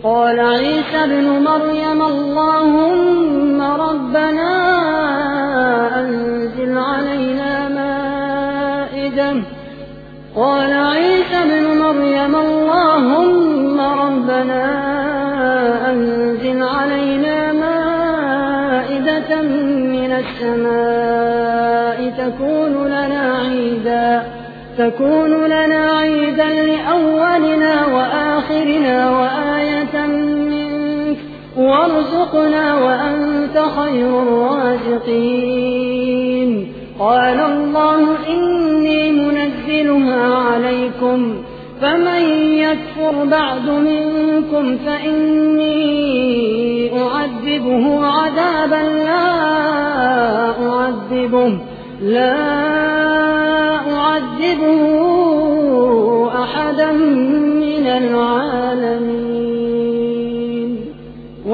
قال عيسى ابن مريم اللهم ربنا أنزل علينا مائدة. قال عيسى ابن مريم اللهم ربنا أنزل علينا مائدة من السماء تكون لنا عيدا تكون لنا عيدا وأرزقنا وأنت خير الرازقين. قال الله إني منزلها عليكم فمن يكفر بعد منكم فإني أعذبه عذابا لا أعذبه لا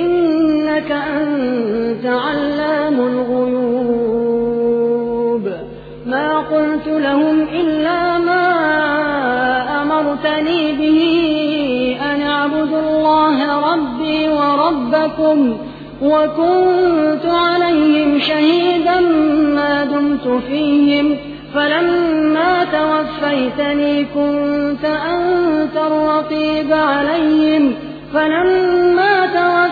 إنك أنت علام الغيوب. ما قلت لهم إلا ما أمرتني به أن اعبدوا الله ربي وربكم وكنت عليهم شهيدا ما دمت فيهم. فلما توفيتني كنت أنت الرقيب عليهم. فلما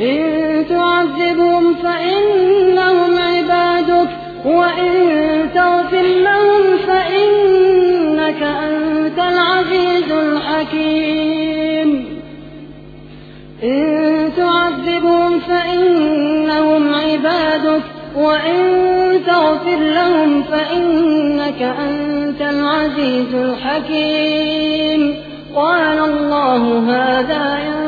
إن تعذبهم فإنهم عبادك وإن تغفر لهم فإنك أنت العزيز الحكيم. إن تعذبهم فإنهم عبادك وإن تغفر لهم فإنك أنت العزيز الحكيم. قال الله هذا يوم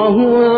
وهو